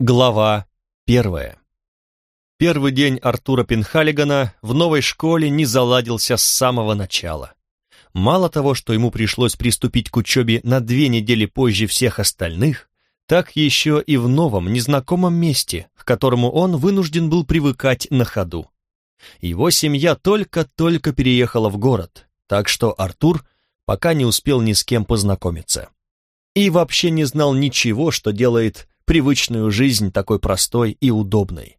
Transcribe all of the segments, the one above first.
Глава первая. Первый день Артура Пенхалигана в новой школе не заладился с самого начала. Мало того, что ему пришлось приступить к учебе на две недели позже всех остальных, так еще и в новом, незнакомом месте, к которому он вынужден был привыкать на ходу. Его семья только-только переехала в город, так что Артур пока не успел ни с кем познакомиться. И вообще не знал ничего, что делает привычную жизнь такой простой и удобной.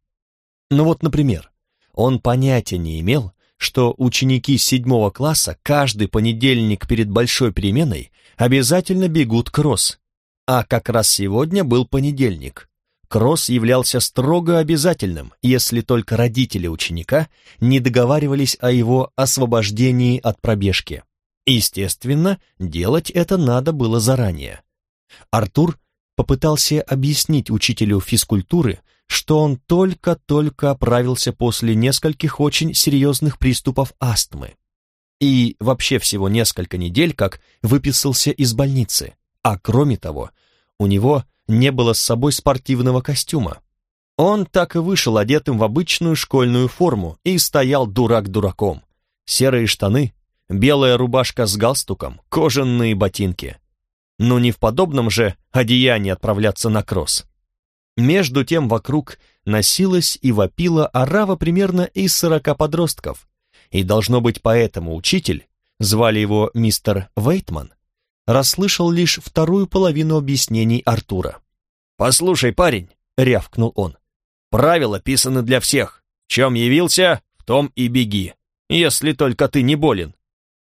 Ну вот, например, он понятия не имел, что ученики седьмого класса каждый понедельник перед большой переменой обязательно бегут кросс. А как раз сегодня был понедельник. Кросс являлся строго обязательным, если только родители ученика не договаривались о его освобождении от пробежки. Естественно, делать это надо было заранее. Артур попытался объяснить учителю физкультуры, что он только-только оправился после нескольких очень серьезных приступов астмы. И вообще всего несколько недель как выписался из больницы, а кроме того, у него не было с собой спортивного костюма. Он так и вышел одетым в обычную школьную форму и стоял дурак дураком. Серые штаны, белая рубашка с галстуком, кожаные ботинки — но не в подобном же одеянии отправляться на кросс. Между тем вокруг носилась и вопила орава примерно из сорока подростков, и должно быть поэтому учитель, звали его мистер Вейтман, расслышал лишь вторую половину объяснений Артура. «Послушай, парень», — рявкнул он, — «правила писаны для всех. В чем явился, в том и беги, если только ты не болен».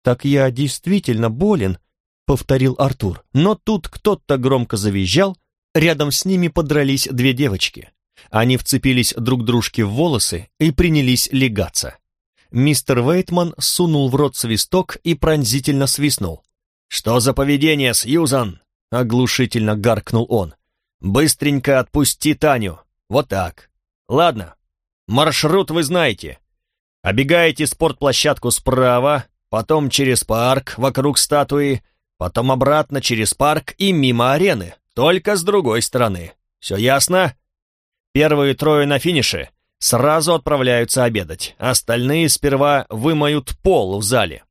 «Так я действительно болен», — повторил Артур. Но тут кто-то громко завизжал, рядом с ними подрались две девочки. Они вцепились друг дружке в волосы и принялись легаться. Мистер Вейтман сунул в рот свисток и пронзительно свистнул. «Что за поведение, Сьюзан?» — оглушительно гаркнул он. «Быстренько отпусти Таню. Вот так. Ладно, маршрут вы знаете. Обегаете спортплощадку справа, потом через парк вокруг статуи, потом обратно через парк и мимо арены, только с другой стороны. Все ясно? Первые трое на финише сразу отправляются обедать, остальные сперва вымоют пол в зале.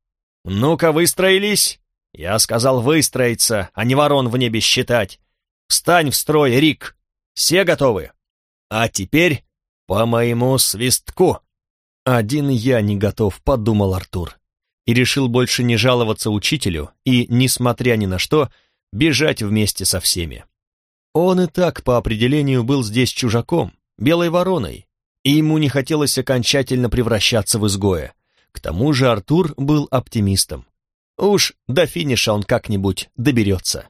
Ну-ка, выстроились? Я сказал выстроиться, а не ворон в небе считать. Встань в строй, Рик. Все готовы? А теперь по моему свистку. Один я не готов, подумал Артур и решил больше не жаловаться учителю и, несмотря ни на что, бежать вместе со всеми. Он и так по определению был здесь чужаком, белой вороной, и ему не хотелось окончательно превращаться в изгоя. К тому же Артур был оптимистом. Уж до финиша он как-нибудь доберется.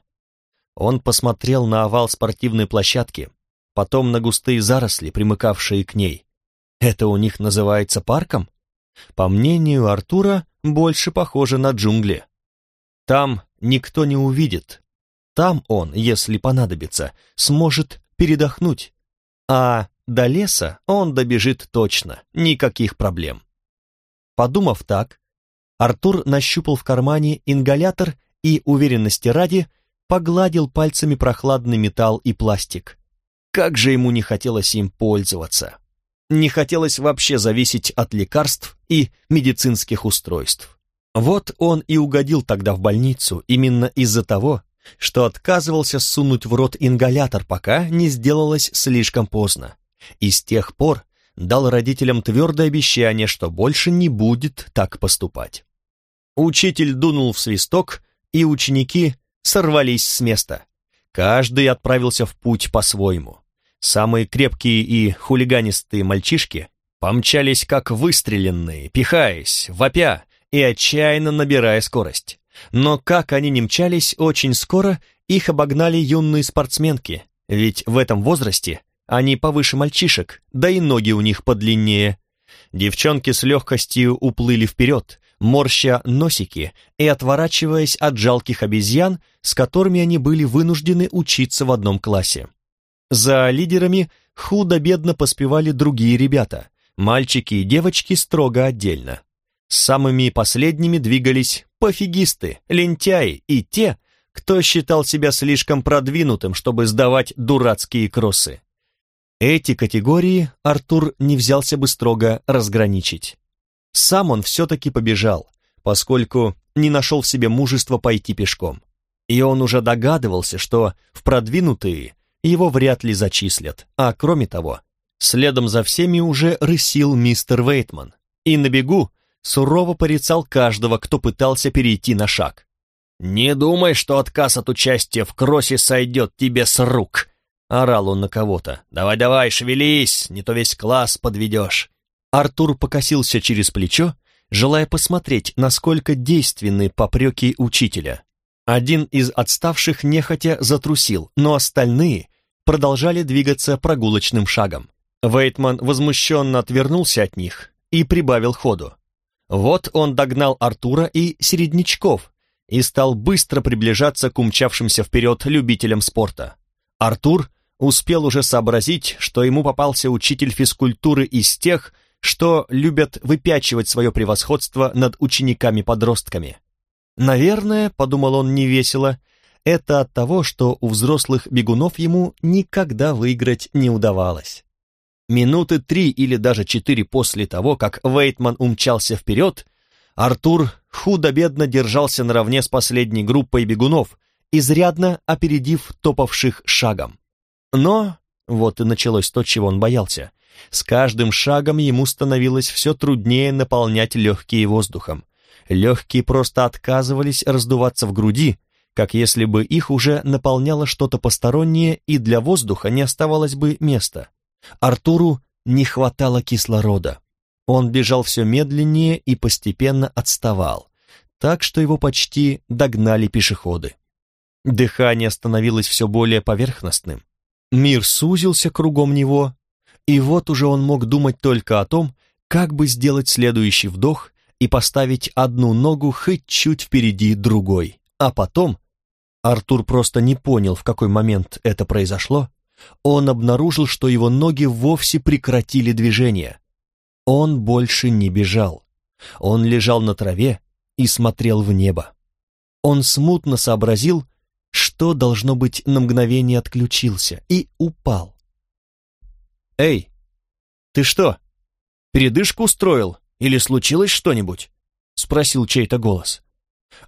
Он посмотрел на овал спортивной площадки, потом на густые заросли, примыкавшие к ней. Это у них называется парком? По мнению Артура, больше похоже на джунгли. Там никто не увидит. Там он, если понадобится, сможет передохнуть. А до леса он добежит точно, никаких проблем. Подумав так, Артур нащупал в кармане ингалятор и, уверенности ради, погладил пальцами прохладный металл и пластик. Как же ему не хотелось им пользоваться не хотелось вообще зависеть от лекарств и медицинских устройств. Вот он и угодил тогда в больницу именно из-за того, что отказывался сунуть в рот ингалятор, пока не сделалось слишком поздно. И с тех пор дал родителям твердое обещание, что больше не будет так поступать. Учитель дунул в свисток, и ученики сорвались с места. Каждый отправился в путь по-своему. Самые крепкие и хулиганистые мальчишки помчались как выстреленные, пихаясь, вопя и отчаянно набирая скорость. Но как они не мчались, очень скоро их обогнали юные спортсменки, ведь в этом возрасте они повыше мальчишек, да и ноги у них подлиннее. Девчонки с легкостью уплыли вперед, морща носики и отворачиваясь от жалких обезьян, с которыми они были вынуждены учиться в одном классе. За лидерами худо-бедно поспевали другие ребята, мальчики и девочки строго отдельно. Самыми последними двигались пофигисты, лентяи и те, кто считал себя слишком продвинутым, чтобы сдавать дурацкие кроссы. Эти категории Артур не взялся бы строго разграничить. Сам он все-таки побежал, поскольку не нашел в себе мужества пойти пешком. И он уже догадывался, что в продвинутые его вряд ли зачислят, а кроме того, следом за всеми уже рысил мистер Вейтман, и на бегу сурово порицал каждого, кто пытался перейти на шаг. «Не думай, что отказ от участия в кроссе сойдет тебе с рук!» Орал он на кого-то. «Давай-давай, шевелись, не то весь класс подведешь!» Артур покосился через плечо, желая посмотреть, насколько действенны попреки учителя. Один из отставших нехотя затрусил, но остальные продолжали двигаться прогулочным шагом. Вейтман возмущенно отвернулся от них и прибавил ходу. Вот он догнал Артура и середнячков и стал быстро приближаться к умчавшимся вперед любителям спорта. Артур успел уже сообразить, что ему попался учитель физкультуры из тех, что любят выпячивать свое превосходство над учениками-подростками. «Наверное», — подумал он невесело, — «это от того, что у взрослых бегунов ему никогда выиграть не удавалось». Минуты три или даже четыре после того, как Вейтман умчался вперед, Артур худо-бедно держался наравне с последней группой бегунов, изрядно опередив топавших шагом. Но вот и началось то, чего он боялся. С каждым шагом ему становилось все труднее наполнять легкие воздухом. Легкие просто отказывались раздуваться в груди, как если бы их уже наполняло что-то постороннее, и для воздуха не оставалось бы места. Артуру не хватало кислорода. Он бежал все медленнее и постепенно отставал, так что его почти догнали пешеходы. Дыхание становилось все более поверхностным. Мир сузился кругом него, и вот уже он мог думать только о том, как бы сделать следующий вдох и поставить одну ногу хоть чуть впереди другой. А потом, Артур просто не понял, в какой момент это произошло, он обнаружил, что его ноги вовсе прекратили движение. Он больше не бежал. Он лежал на траве и смотрел в небо. Он смутно сообразил, что, должно быть, на мгновение отключился и упал. «Эй, ты что, передышку устроил или случилось что-нибудь?» — спросил чей-то голос.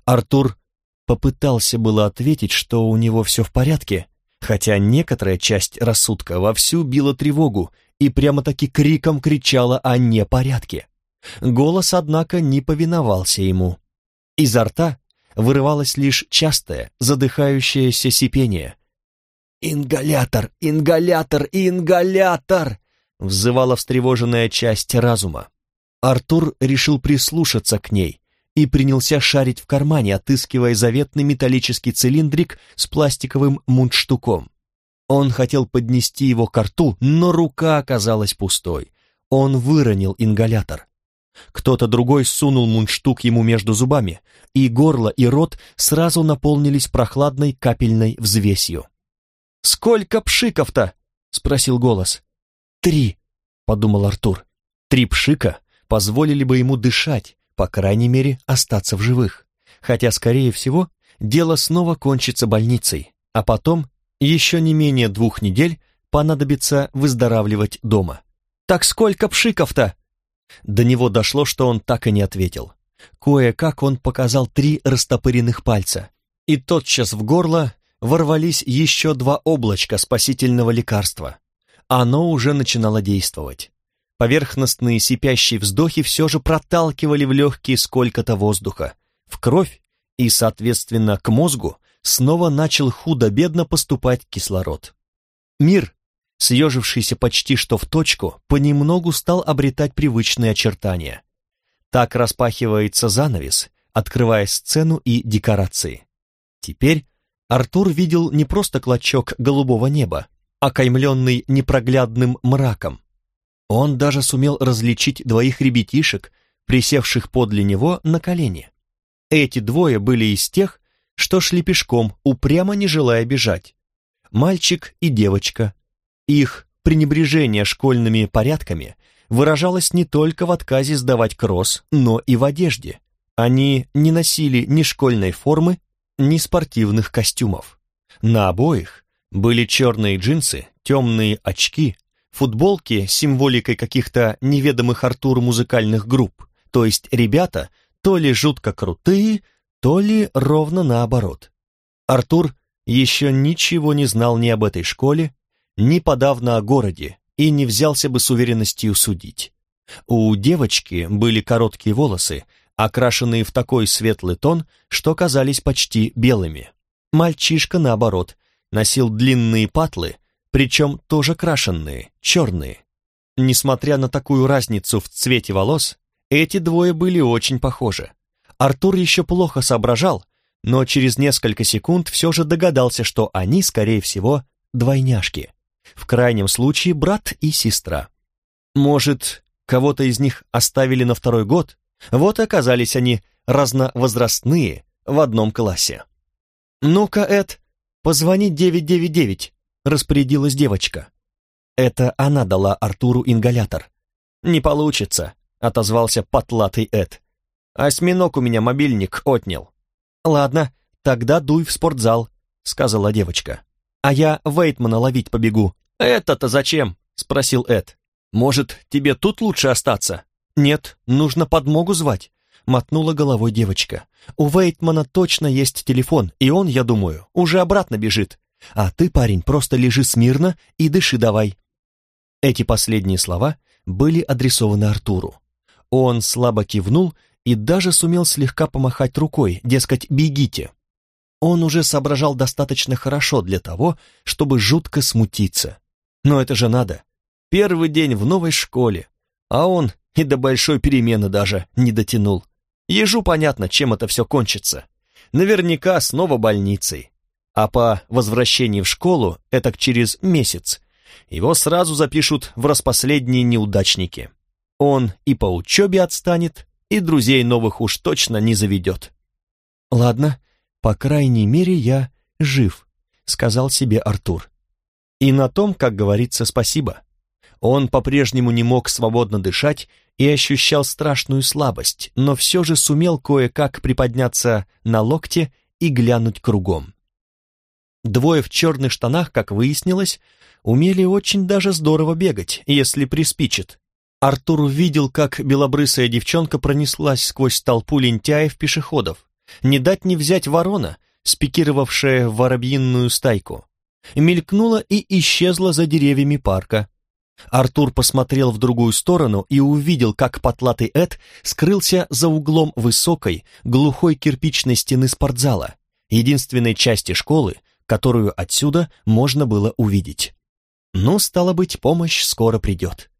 Артур попытался было ответить, что у него все в порядке, хотя некоторая часть рассудка вовсю била тревогу и прямо-таки криком кричала о непорядке. Голос, однако, не повиновался ему. Изо рта вырывалось лишь частое, задыхающееся сипение. «Ингалятор! Ингалятор! Ингалятор!» взывала встревоженная часть разума. Артур решил прислушаться к ней, и принялся шарить в кармане, отыскивая заветный металлический цилиндрик с пластиковым мундштуком. Он хотел поднести его к рту, но рука оказалась пустой. Он выронил ингалятор. Кто-то другой сунул мундштук ему между зубами, и горло и рот сразу наполнились прохладной капельной взвесью. «Сколько пшиков-то?» — спросил голос. «Три», — подумал Артур. «Три пшика позволили бы ему дышать, по крайней мере, остаться в живых. Хотя, скорее всего, дело снова кончится больницей, а потом еще не менее двух недель понадобится выздоравливать дома. «Так сколько пшиков-то?» До него дошло, что он так и не ответил. Кое-как он показал три растопыренных пальца, и тотчас в горло ворвались еще два облачка спасительного лекарства. Оно уже начинало действовать. Поверхностные сипящие вздохи все же проталкивали в легкие сколько-то воздуха. В кровь и, соответственно, к мозгу снова начал худо-бедно поступать кислород. Мир, съежившийся почти что в точку, понемногу стал обретать привычные очертания. Так распахивается занавес, открывая сцену и декорации. Теперь Артур видел не просто клочок голубого неба, окаймленный непроглядным мраком, он даже сумел различить двоих ребятишек, присевших подле него на колени. Эти двое были из тех, что шли пешком, упрямо не желая бежать. Мальчик и девочка. Их пренебрежение школьными порядками выражалось не только в отказе сдавать кросс, но и в одежде. Они не носили ни школьной формы, ни спортивных костюмов. На обоих были черные джинсы, темные очки, футболки с символикой каких-то неведомых Артуру музыкальных групп, то есть ребята то ли жутко крутые, то ли ровно наоборот. Артур еще ничего не знал ни об этой школе, ни подавно о городе, и не взялся бы с уверенностью судить. У девочки были короткие волосы, окрашенные в такой светлый тон, что казались почти белыми. Мальчишка, наоборот, носил длинные патлы, причем тоже крашенные, черные. Несмотря на такую разницу в цвете волос, эти двое были очень похожи. Артур еще плохо соображал, но через несколько секунд все же догадался, что они, скорее всего, двойняшки. В крайнем случае брат и сестра. Может, кого-то из них оставили на второй год? Вот и оказались они разновозрастные в одном классе. «Ну-ка, Эд, позвони 999», — распорядилась девочка. Это она дала Артуру ингалятор. «Не получится», — отозвался потлатый Эд. «Осьминог у меня мобильник отнял». «Ладно, тогда дуй в спортзал», — сказала девочка. «А я Вейтмана ловить побегу». «Это-то зачем?» — спросил Эд. «Может, тебе тут лучше остаться?» «Нет, нужно подмогу звать», — мотнула головой девочка. «У Вейтмана точно есть телефон, и он, я думаю, уже обратно бежит. А ты, парень, просто лежи смирно и дыши давай». Эти последние слова были адресованы Артуру. Он слабо кивнул и даже сумел слегка помахать рукой, дескать, бегите. Он уже соображал достаточно хорошо для того, чтобы жутко смутиться. Но это же надо. Первый день в новой школе, а он и до большой перемены даже не дотянул. Ежу понятно, чем это все кончится. Наверняка снова больницей. А по возвращении в школу, это через месяц, его сразу запишут в распоследние неудачники. Он и по учебе отстанет, и друзей новых уж точно не заведет. «Ладно, по крайней мере, я жив», — сказал себе Артур. И на том, как говорится, спасибо. Он по-прежнему не мог свободно дышать и ощущал страшную слабость, но все же сумел кое-как приподняться на локте и глянуть кругом. Двое в черных штанах, как выяснилось, умели очень даже здорово бегать, если приспичит. Артур увидел, как белобрысая девчонка пронеслась сквозь толпу лентяев-пешеходов. Не дать не взять ворона, спикировавшая в воробьиную стайку. Мелькнула и исчезла за деревьями парка. Артур посмотрел в другую сторону и увидел, как потлатый Эд скрылся за углом высокой, глухой кирпичной стены спортзала, единственной части школы, которую отсюда можно было увидеть. Ну, стало быть, помощь скоро придет.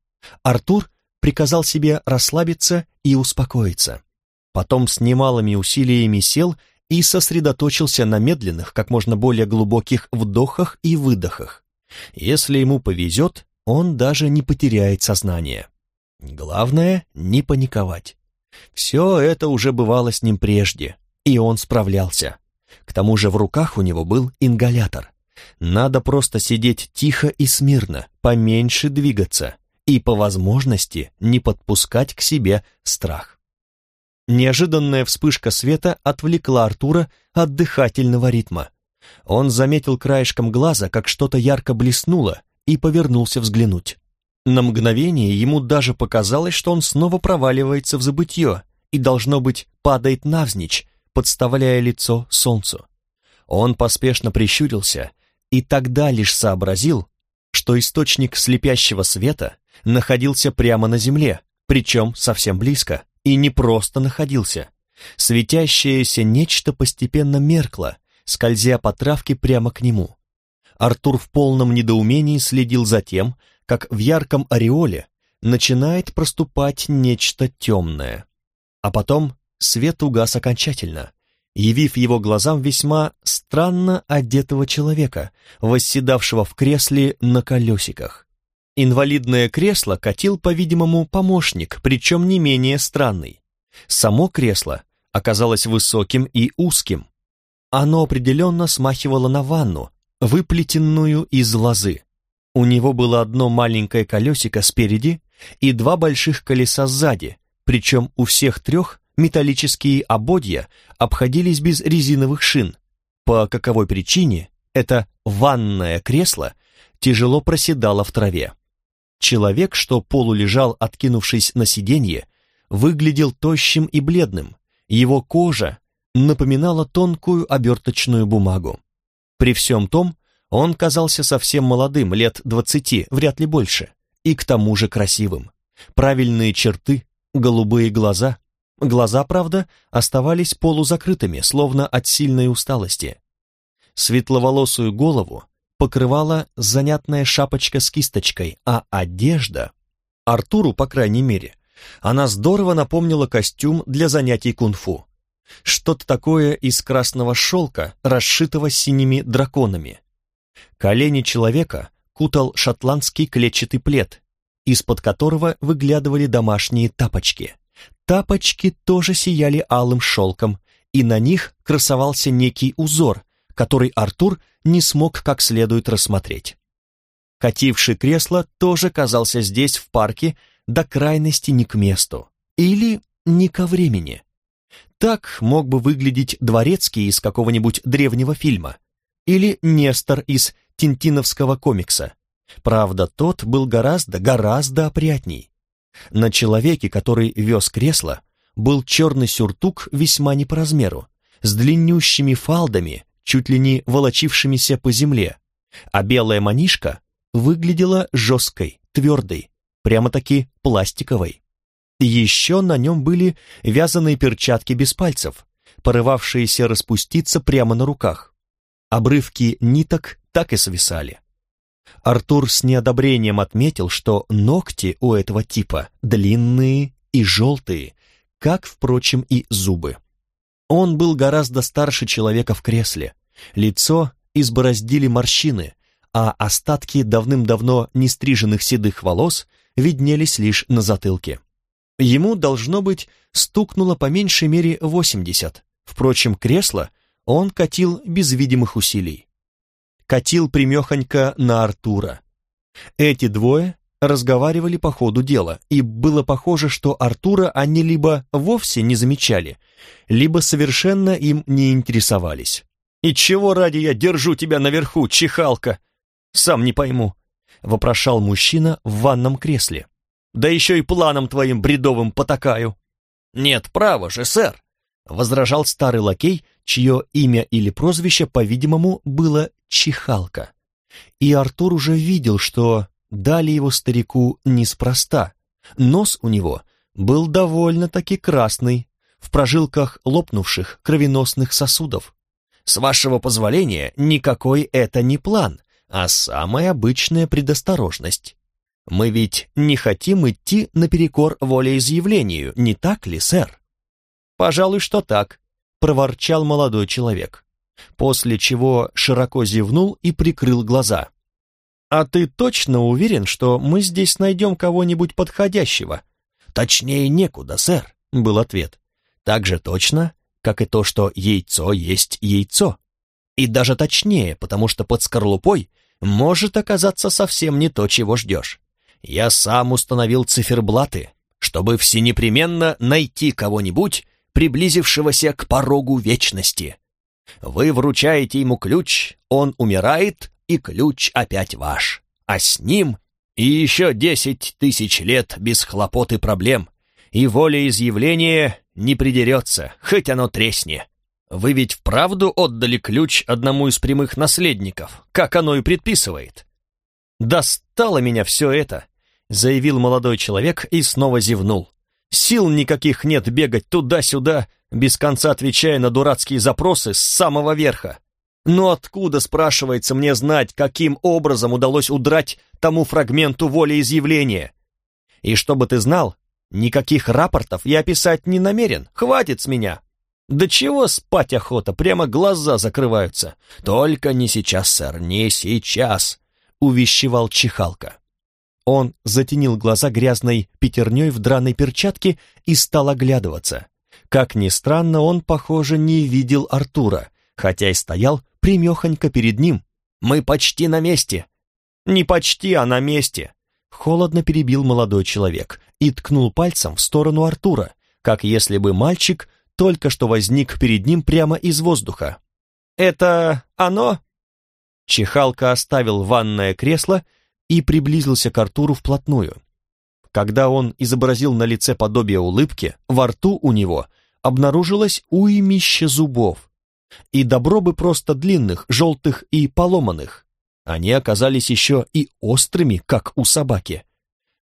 Артур приказал себе расслабиться и успокоиться. Потом с немалыми усилиями сел и сосредоточился на медленных, как можно более глубоких вдохах и выдохах. Если ему повезет, он даже не потеряет сознание. Главное — не паниковать. Все это уже бывало с ним прежде, и он справлялся. К тому же в руках у него был ингалятор. Надо просто сидеть тихо и смирно, поменьше двигаться и по возможности не подпускать к себе страх. Неожиданная вспышка света отвлекла Артура от дыхательного ритма. Он заметил краешком глаза, как что-то ярко блеснуло, и повернулся взглянуть. На мгновение ему даже показалось, что он снова проваливается в забытье и, должно быть, падает навзничь, подставляя лицо солнцу. Он поспешно прищурился и тогда лишь сообразил, что источник слепящего света находился прямо на земле, причем совсем близко, и не просто находился. Светящееся нечто постепенно меркло, скользя по травке прямо к нему. Артур в полном недоумении следил за тем, как в ярком ореоле начинает проступать нечто темное. А потом свет угас окончательно, явив его глазам весьма странно одетого человека, восседавшего в кресле на колесиках. Инвалидное кресло катил, по-видимому, помощник, причем не менее странный. Само кресло оказалось высоким и узким. Оно определенно смахивало на ванну, выплетенную из лозы. У него было одно маленькое колесико спереди и два больших колеса сзади, причем у всех трех металлические ободья обходились без резиновых шин. По каковой причине это ванное кресло тяжело проседало в траве. Человек, что полулежал, откинувшись на сиденье, выглядел тощим и бледным. Его кожа напоминала тонкую оберточную бумагу. При всем том, он казался совсем молодым, лет двадцати, вряд ли больше, и к тому же красивым. Правильные черты, голубые глаза. Глаза, правда, оставались полузакрытыми, словно от сильной усталости. Светловолосую голову покрывала занятная шапочка с кисточкой, а одежда... Артуру, по крайней мере, она здорово напомнила костюм для занятий кунг-фу. Что-то такое из красного шелка, расшитого синими драконами. Колени человека кутал шотландский клетчатый плед, из-под которого выглядывали домашние тапочки. Тапочки тоже сияли алым шелком, и на них красовался некий узор, который Артур не смог как следует рассмотреть. Кативший кресло тоже казался здесь, в парке, до крайности не к месту. Или не ко времени. Так мог бы выглядеть дворецкий из какого-нибудь древнего фильма. Или Нестор из тинтиновского комикса. Правда, тот был гораздо, гораздо опрятней. На человеке, который вез кресло, был черный сюртук весьма не по размеру, с длиннющими фалдами, чуть ли не волочившимися по земле, а белая манишка выглядела жесткой, твердой, прямо-таки пластиковой. Еще на нем были вязаные перчатки без пальцев, порывавшиеся распуститься прямо на руках. Обрывки ниток так и свисали. Артур с неодобрением отметил, что ногти у этого типа длинные и желтые, как, впрочем, и зубы. Он был гораздо старше человека в кресле. Лицо избороздили морщины, а остатки давным-давно нестриженных седых волос виднелись лишь на затылке. Ему, должно быть, стукнуло по меньшей мере восемьдесят. Впрочем, кресло он катил без видимых усилий. Катил примехонько на Артура. Эти двое разговаривали по ходу дела, и было похоже, что Артура они либо вовсе не замечали, либо совершенно им не интересовались. «И чего ради я держу тебя наверху, чихалка?» «Сам не пойму», — вопрошал мужчина в ванном кресле. «Да еще и планом твоим бредовым потакаю». «Нет, право же, сэр», — возражал старый лакей, чье имя или прозвище, по-видимому, было Чихалка. И Артур уже видел, что дали его старику неспроста. Нос у него был довольно-таки красный, в прожилках лопнувших кровеносных сосудов. С вашего позволения, никакой это не план, а самая обычная предосторожность. Мы ведь не хотим идти наперекор волеизъявлению, не так ли, сэр? Пожалуй, что так, проворчал молодой человек, после чего широко зевнул и прикрыл глаза. «А ты точно уверен, что мы здесь найдем кого-нибудь подходящего?» «Точнее некуда, сэр», — был ответ. «Так же точно, как и то, что яйцо есть яйцо. И даже точнее, потому что под скорлупой может оказаться совсем не то, чего ждешь. Я сам установил циферблаты, чтобы всенепременно найти кого-нибудь, приблизившегося к порогу вечности. Вы вручаете ему ключ, он умирает, и ключ опять ваш. А с ним и еще десять тысяч лет без хлопот и проблем, и волеизъявление не придерется, хоть оно тресни. Вы ведь вправду отдали ключ одному из прямых наследников, как оно и предписывает. «Достало меня все это», — заявил молодой человек и снова зевнул. «Сил никаких нет бегать туда-сюда, без конца отвечая на дурацкие запросы с самого верха. Но откуда, спрашивается, мне знать, каким образом удалось удрать тому фрагменту волеизъявления? И чтобы ты знал, никаких рапортов я писать не намерен, хватит с меня. Да чего спать охота, прямо глаза закрываются. Только не сейчас, сэр, не сейчас, увещевал Чихалка. Он затенил глаза грязной пятерней в драной перчатке и стал оглядываться. Как ни странно, он, похоже, не видел Артура, хотя и стоял примехонько перед ним. «Мы почти на месте!» «Не почти, а на месте!» Холодно перебил молодой человек и ткнул пальцем в сторону Артура, как если бы мальчик только что возник перед ним прямо из воздуха. «Это оно?» Чехалка оставил ванное кресло, и приблизился к Артуру вплотную. Когда он изобразил на лице подобие улыбки, во рту у него обнаружилось уймище зубов. И добро бы просто длинных, желтых и поломанных. Они оказались еще и острыми, как у собаки.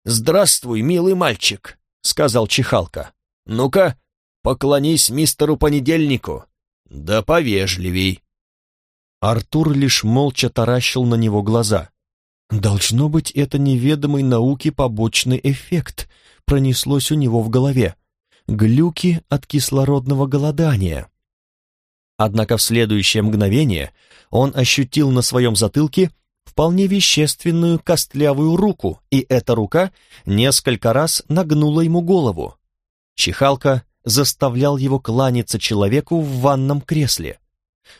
«Здравствуй, милый мальчик», — сказал Чихалка. «Ну-ка, поклонись мистеру Понедельнику. Да повежливей». Артур лишь молча таращил на него глаза. «Должно быть, это неведомый науке побочный эффект», пронеслось у него в голове. «Глюки от кислородного голодания». Однако в следующее мгновение он ощутил на своем затылке вполне вещественную костлявую руку, и эта рука несколько раз нагнула ему голову. Чихалка заставлял его кланяться человеку в ванном кресле.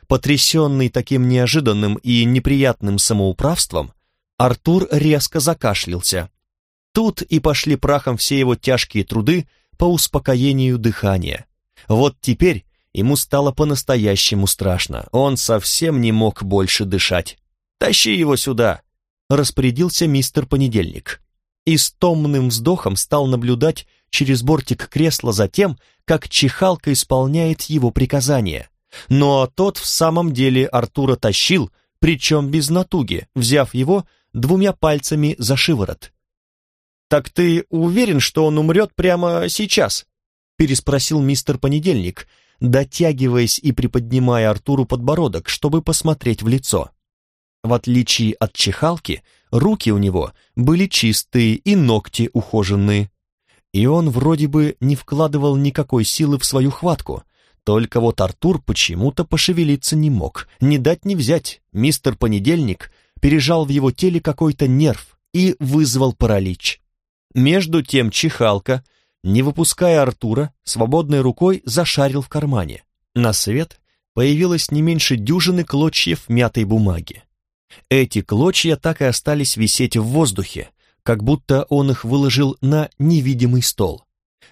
Потрясенный таким неожиданным и неприятным самоуправством, Артур резко закашлялся. Тут и пошли прахом все его тяжкие труды по успокоению дыхания. Вот теперь ему стало по-настоящему страшно. Он совсем не мог больше дышать. «Тащи его сюда!» — распорядился мистер Понедельник. И с томным вздохом стал наблюдать через бортик кресла за тем, как чихалка исполняет его приказания. Но тот в самом деле Артура тащил, причем без натуги, взяв его двумя пальцами за шиворот. «Так ты уверен, что он умрет прямо сейчас?» переспросил мистер Понедельник, дотягиваясь и приподнимая Артуру подбородок, чтобы посмотреть в лицо. В отличие от чехалки, руки у него были чистые и ногти ухоженные. И он вроде бы не вкладывал никакой силы в свою хватку, только вот Артур почему-то пошевелиться не мог, не дать не взять. Мистер Понедельник пережал в его теле какой-то нерв и вызвал паралич. Между тем Чихалка, не выпуская Артура, свободной рукой зашарил в кармане. На свет появилось не меньше дюжины клочьев мятой бумаги. Эти клочья так и остались висеть в воздухе, как будто он их выложил на невидимый стол.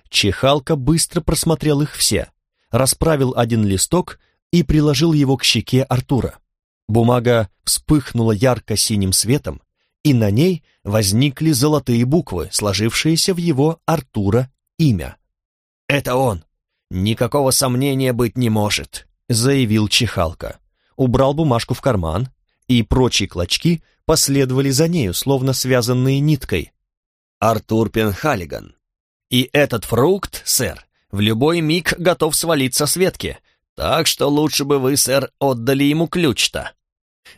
Чехалка быстро просмотрел их все, расправил один листок и приложил его к щеке Артура. Бумага вспыхнула ярко-синим светом, и на ней возникли золотые буквы, сложившиеся в его Артура имя. «Это он! Никакого сомнения быть не может», — заявил Чихалка. Убрал бумажку в карман, и прочие клочки последовали за нею, словно связанные ниткой. «Артур Пенхалиган. И этот фрукт, сэр, в любой миг готов свалиться с ветки, так что лучше бы вы, сэр, отдали ему ключ-то».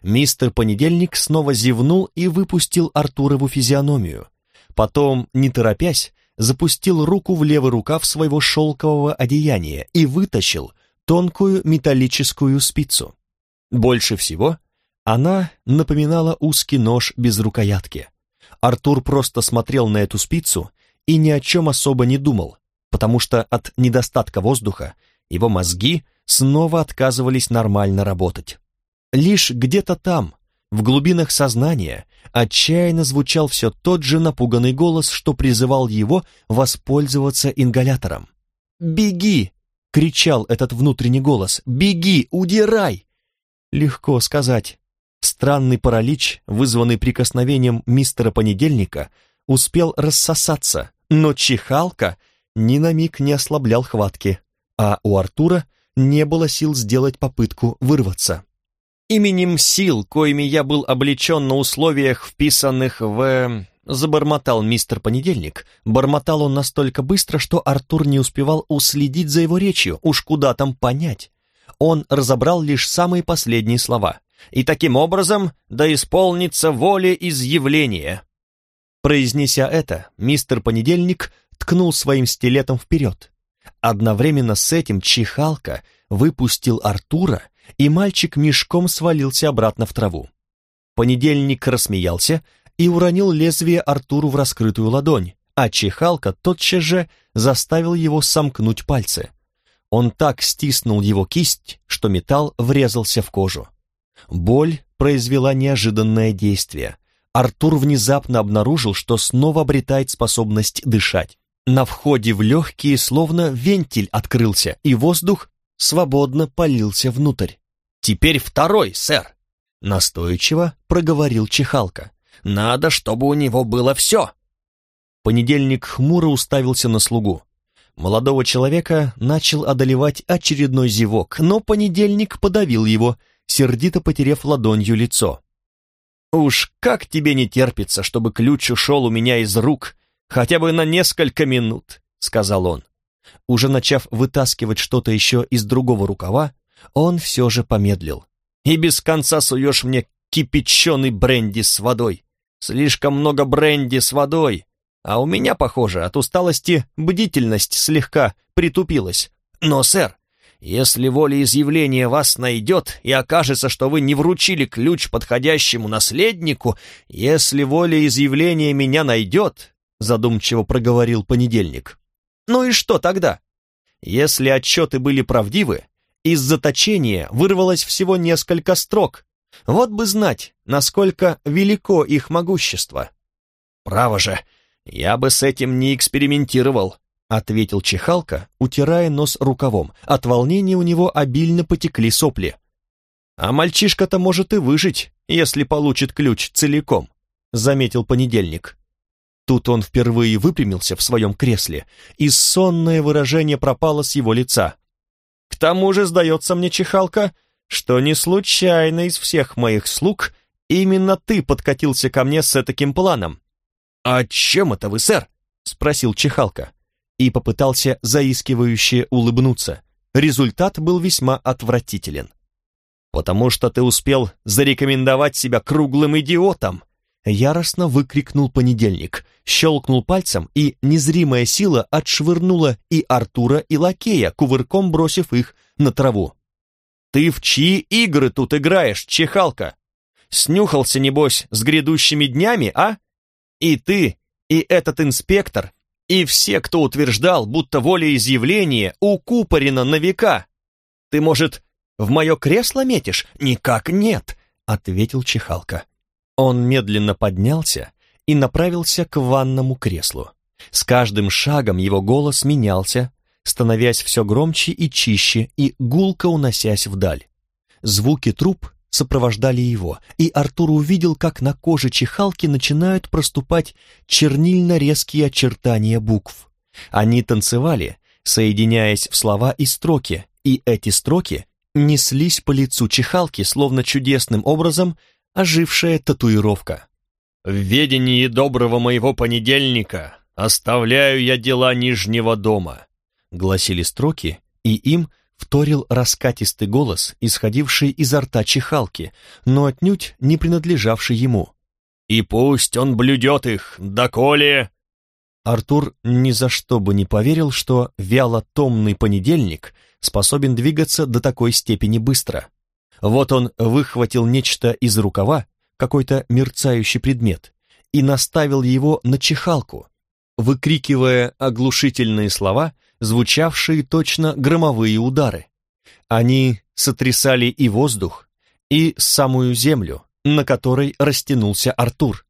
Мистер Понедельник снова зевнул и выпустил Артурову физиономию. Потом, не торопясь, запустил руку в левый рукав своего шелкового одеяния и вытащил тонкую металлическую спицу. Больше всего она напоминала узкий нож без рукоятки. Артур просто смотрел на эту спицу и ни о чем особо не думал, потому что от недостатка воздуха его мозги снова отказывались нормально работать. Лишь где-то там, в глубинах сознания, отчаянно звучал все тот же напуганный голос, что призывал его воспользоваться ингалятором. «Беги!» — кричал этот внутренний голос. «Беги! Удирай!» Легко сказать. Странный паралич, вызванный прикосновением мистера Понедельника, успел рассосаться, но чихалка ни на миг не ослаблял хватки, а у Артура не было сил сделать попытку вырваться. Именем сил, коими я был облечен на условиях, вписанных в... Забормотал мистер Понедельник. Бормотал он настолько быстро, что Артур не успевал уследить за его речью, уж куда там понять. Он разобрал лишь самые последние слова. «И таким образом да исполнится воля изъявления». Произнеся это, мистер Понедельник ткнул своим стилетом вперед. Одновременно с этим чихалка выпустил Артура, и мальчик мешком свалился обратно в траву. Понедельник рассмеялся и уронил лезвие Артуру в раскрытую ладонь, а чихалка тотчас же заставил его сомкнуть пальцы. Он так стиснул его кисть, что металл врезался в кожу. Боль произвела неожиданное действие. Артур внезапно обнаружил, что снова обретает способность дышать. На входе в легкие словно вентиль открылся, и воздух свободно полился внутрь. «Теперь второй, сэр!» Настойчиво проговорил Чехалка. Надо, чтобы у него было все. Понедельник хмуро уставился на слугу. Молодого человека начал одолевать очередной зевок, но понедельник подавил его, сердито потеряв ладонью лицо. «Уж как тебе не терпится, чтобы ключ ушел у меня из рук, хотя бы на несколько минут», — сказал он. Уже начав вытаскивать что-то еще из другого рукава, он все же помедлил. «И без конца суешь мне кипяченый бренди с водой. Слишком много бренди с водой. А у меня, похоже, от усталости бдительность слегка притупилась. Но, сэр, если волеизъявление вас найдет и окажется, что вы не вручили ключ подходящему наследнику, если волеизъявление меня найдет, задумчиво проговорил понедельник. Ну и что тогда? Если отчеты были правдивы, из заточения вырвалось всего несколько строк. Вот бы знать, насколько велико их могущество. Право же, «Я бы с этим не экспериментировал», — ответил Чехалка, утирая нос рукавом. От волнения у него обильно потекли сопли. «А мальчишка-то может и выжить, если получит ключ целиком», — заметил понедельник. Тут он впервые выпрямился в своем кресле, и сонное выражение пропало с его лица. «К тому же, сдается мне, Чехалка, что не случайно из всех моих слуг именно ты подкатился ко мне с таким планом. «А чем это вы, сэр?» — спросил Чехалка. И попытался заискивающе улыбнуться. Результат был весьма отвратителен. «Потому что ты успел зарекомендовать себя круглым идиотом!» Яростно выкрикнул понедельник, щелкнул пальцем, и незримая сила отшвырнула и Артура, и Лакея, кувырком бросив их на траву. «Ты в чьи игры тут играешь, чехалка? Снюхался, небось, с грядущими днями, а? И ты, и этот инспектор, и все, кто утверждал, будто волеизъявление укупорено на века. Ты, может, в мое кресло метишь? Никак нет, ответил Чехалка. Он медленно поднялся и направился к ванному креслу. С каждым шагом его голос менялся, становясь все громче и чище и гулко уносясь вдаль. Звуки труб сопровождали его, и Артур увидел, как на коже чехалки начинают проступать чернильно-резкие очертания букв. Они танцевали, соединяясь в слова и строки, и эти строки неслись по лицу чехалки, словно чудесным образом ожившая татуировка. «В ведении доброго моего понедельника оставляю я дела Нижнего дома», гласили строки, и им вторил раскатистый голос, исходивший изо рта чехалки, но отнюдь не принадлежавший ему. «И пусть он блюдет их, доколе...» Артур ни за что бы не поверил, что вяло-томный понедельник способен двигаться до такой степени быстро. Вот он выхватил нечто из рукава, какой-то мерцающий предмет, и наставил его на чехалку, выкрикивая оглушительные слова — звучавшие точно громовые удары. Они сотрясали и воздух, и самую землю, на которой растянулся Артур.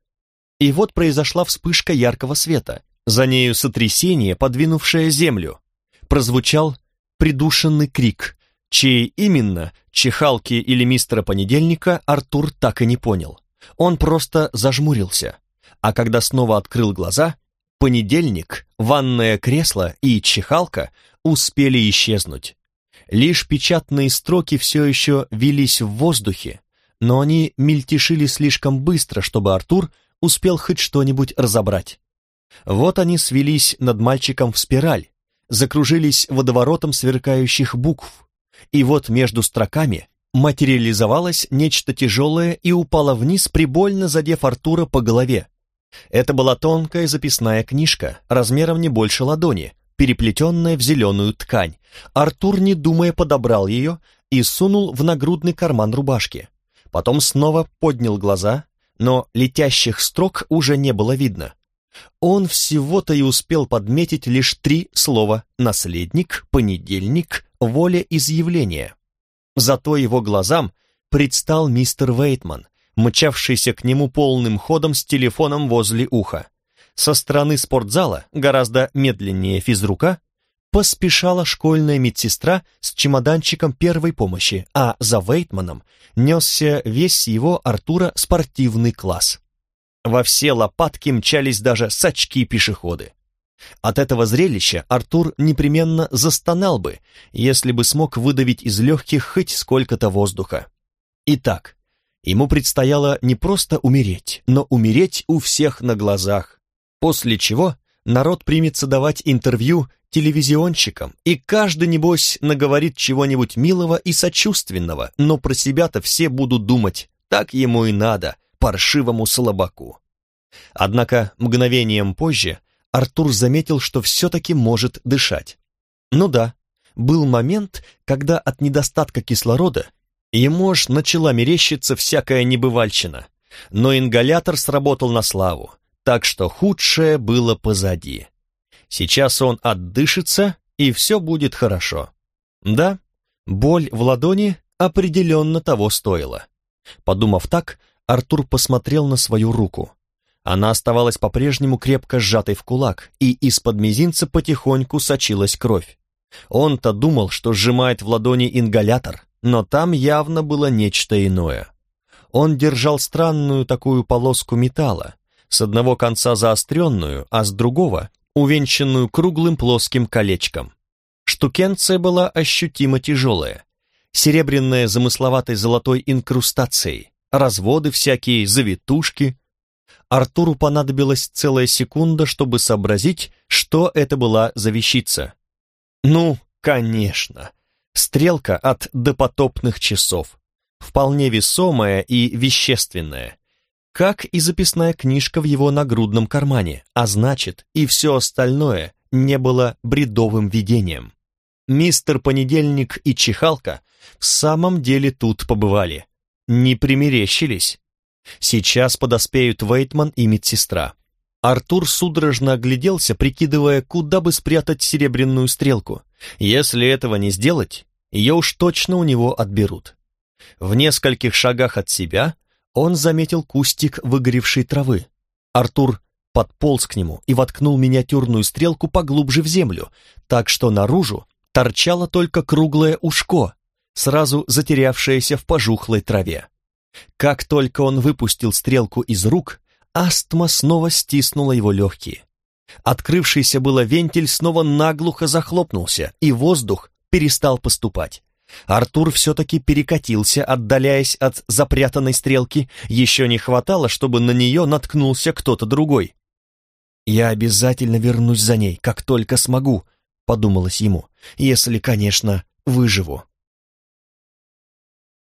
И вот произошла вспышка яркого света, за нею сотрясение, подвинувшее землю. Прозвучал придушенный крик, чей именно, чехалки или мистера Понедельника, Артур так и не понял. Он просто зажмурился, а когда снова открыл глаза, Понедельник, ванное кресло и чехалка успели исчезнуть. Лишь печатные строки все еще велись в воздухе, но они мельтешили слишком быстро, чтобы Артур успел хоть что-нибудь разобрать. Вот они свелись над мальчиком в спираль, закружились водоворотом сверкающих букв, и вот между строками материализовалось нечто тяжелое и упало вниз, прибольно задев Артура по голове. Это была тонкая записная книжка, размером не больше ладони, переплетенная в зеленую ткань. Артур, не думая, подобрал ее и сунул в нагрудный карман рубашки. Потом снова поднял глаза, но летящих строк уже не было видно. Он всего-то и успел подметить лишь три слова «наследник», «понедельник», «воля изъявления». Зато его глазам предстал мистер Вейтман, мчавшийся к нему полным ходом с телефоном возле уха. Со стороны спортзала, гораздо медленнее физрука, поспешала школьная медсестра с чемоданчиком первой помощи, а за Вейтманом несся весь его Артура спортивный класс. Во все лопатки мчались даже сачки-пешеходы. От этого зрелища Артур непременно застонал бы, если бы смог выдавить из легких хоть сколько-то воздуха. Итак, ему предстояло не просто умереть, но умереть у всех на глазах, после чего народ примется давать интервью телевизионщикам, и каждый, небось, наговорит чего-нибудь милого и сочувственного, но про себя-то все будут думать, так ему и надо, паршивому слабаку. Однако мгновением позже Артур заметил, что все-таки может дышать. Ну да, был момент, когда от недостатка кислорода ему аж начала мерещиться всякая небывальщина, но ингалятор сработал на славу, так что худшее было позади. Сейчас он отдышится, и все будет хорошо. Да, боль в ладони определенно того стоила. Подумав так, Артур посмотрел на свою руку. Она оставалась по-прежнему крепко сжатой в кулак, и из-под мизинца потихоньку сочилась кровь. Он-то думал, что сжимает в ладони ингалятор, но там явно было нечто иное. Он держал странную такую полоску металла, с одного конца заостренную, а с другого увенчанную круглым плоским колечком. Штукенция была ощутимо тяжелая, серебряная замысловатой золотой инкрустацией, разводы всякие, завитушки, Артуру понадобилась целая секунда, чтобы сообразить, что это была за вещица. Ну, конечно, стрелка от допотопных часов, вполне весомая и вещественная, как и записная книжка в его нагрудном кармане, а значит, и все остальное не было бредовым видением. Мистер Понедельник и Чихалка в самом деле тут побывали, не примерещились. Сейчас подоспеют Вейтман и медсестра. Артур судорожно огляделся, прикидывая, куда бы спрятать серебряную стрелку. Если этого не сделать, ее уж точно у него отберут. В нескольких шагах от себя он заметил кустик выгоревшей травы. Артур подполз к нему и воткнул миниатюрную стрелку поглубже в землю, так что наружу торчало только круглое ушко, сразу затерявшееся в пожухлой траве. Как только он выпустил стрелку из рук, астма снова стиснула его легкие. Открывшийся было вентиль снова наглухо захлопнулся, и воздух перестал поступать. Артур все-таки перекатился, отдаляясь от запрятанной стрелки. Еще не хватало, чтобы на нее наткнулся кто-то другой. «Я обязательно вернусь за ней, как только смогу», — подумалось ему, «если, конечно, выживу».